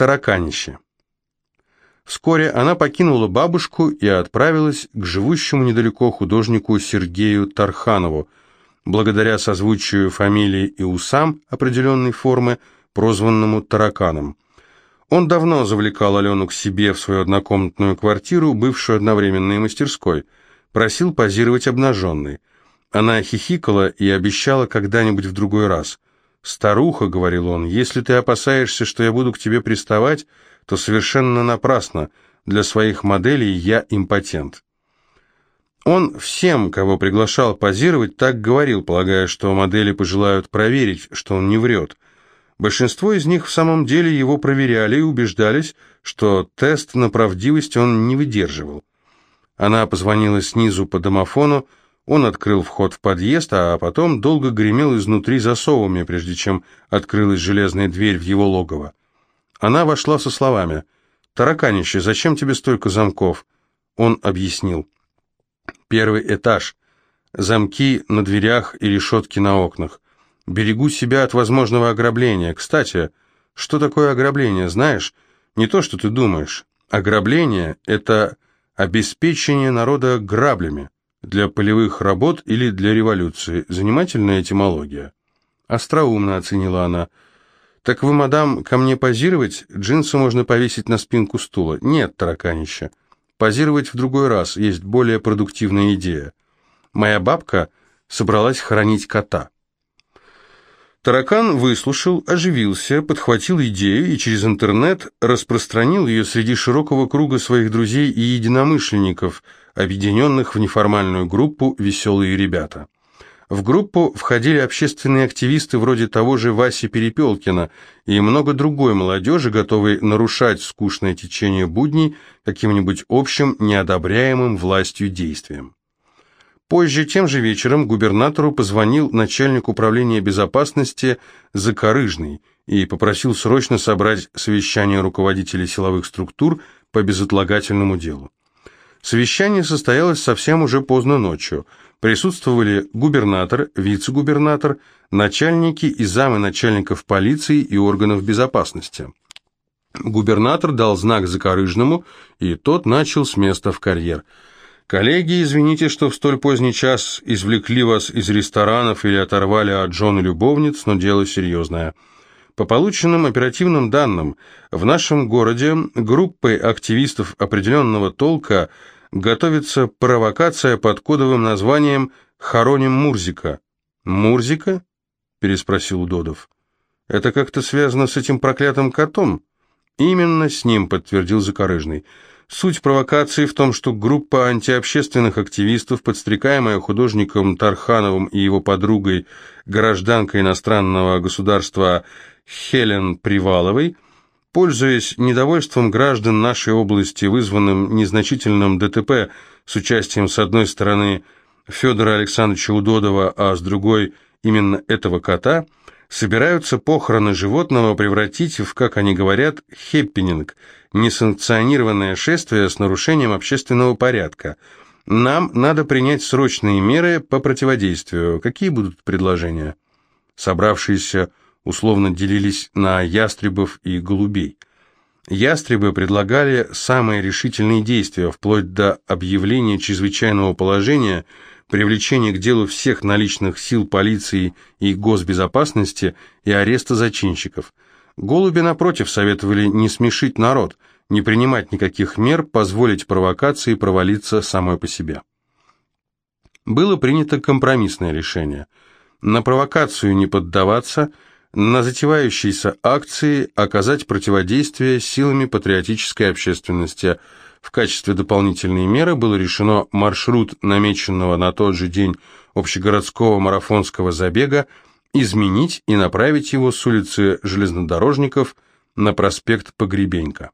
Тараканище. Вскоре она покинула бабушку и отправилась к живущему недалеко художнику Сергею Тарханову, благодаря созвучию фамилии и усам определенной формы, прозванному Тараканом. Он давно завлекал Алену к себе в свою однокомнатную квартиру, бывшую одновременной мастерской, просил позировать обнаженной. Она хихикала и обещала когда-нибудь в другой раз. «Старуха», — говорил он, — «если ты опасаешься, что я буду к тебе приставать, то совершенно напрасно. Для своих моделей я импотент». Он всем, кого приглашал позировать, так говорил, полагая, что модели пожелают проверить, что он не врет. Большинство из них в самом деле его проверяли и убеждались, что тест на правдивость он не выдерживал. Она позвонила снизу по домофону, он открыл вход в подъезд, а потом долго гремел изнутри засовами, прежде чем открылась железная дверь в его логово. Она вошла со словами «Тараканище, зачем тебе столько замков?» Он объяснил. «Первый этаж. Замки на дверях и решетки на окнах. Берегу себя от возможного ограбления. Кстати, что такое ограбление, знаешь? Не то, что ты думаешь. Ограбление – это обеспечение народа граблями для полевых работ или для революции. Занимательная этимология. Остроумно оценила она. «Так вы, мадам, ко мне позировать? Джинсы можно повесить на спинку стула». «Нет, тараканище. Позировать в другой раз. Есть более продуктивная идея. Моя бабка собралась хоронить кота». Таракан выслушал, оживился, подхватил идею и через интернет распространил ее среди широкого круга своих друзей и единомышленников, объединенных в неформальную группу «Веселые ребята». В группу входили общественные активисты вроде того же Васи Перепелкина и много другой молодежи, готовой нарушать скучное течение будней каким-нибудь общим, неодобряемым властью действием. Позже, тем же вечером, губернатору позвонил начальник управления безопасности Закорыжный и попросил срочно собрать совещание руководителей силовых структур по безотлагательному делу. Совещание состоялось совсем уже поздно ночью. Присутствовали губернатор, вице-губернатор, начальники и замы начальников полиции и органов безопасности. Губернатор дал знак Закорыжному, и тот начал с места в карьер – «Коллеги, извините, что в столь поздний час извлекли вас из ресторанов или оторвали от жен любовниц, но дело серьезное». По полученным оперативным данным, в нашем городе группой активистов определенного толка готовится провокация под кодовым названием «Хороним Мурзика». «Мурзика?» – переспросил Додов. «Это как-то связано с этим проклятым котом?» «Именно с ним», – подтвердил Закорыжный. Суть провокации в том, что группа антиобщественных активистов, подстрекаемая художником Тархановым и его подругой, гражданкой иностранного государства Хелен Приваловой, пользуясь недовольством граждан нашей области, вызванным незначительным ДТП с участием с одной стороны Федора Александровича Удодова, а с другой именно этого кота – собираются похороны животного превратить в, как они говорят, хеппининг, несанкционированное шествие с нарушением общественного порядка. Нам надо принять срочные меры по противодействию. Какие будут предложения? Собравшиеся условно делились на ястребов и голубей. Ястребы предлагали самые решительные действия, вплоть до объявления чрезвычайного положения – привлечение к делу всех наличных сил полиции и госбезопасности и ареста зачинщиков. Голуби, напротив, советовали не смешить народ, не принимать никаких мер, позволить провокации провалиться самой по себе. Было принято компромиссное решение. На провокацию не поддаваться, на затевающиеся акции оказать противодействие силами патриотической общественности – в качестве дополнительной меры было решено маршрут намеченного на тот же день общегородского марафонского забега изменить и направить его с улицы железнодорожников на проспект Погребенька.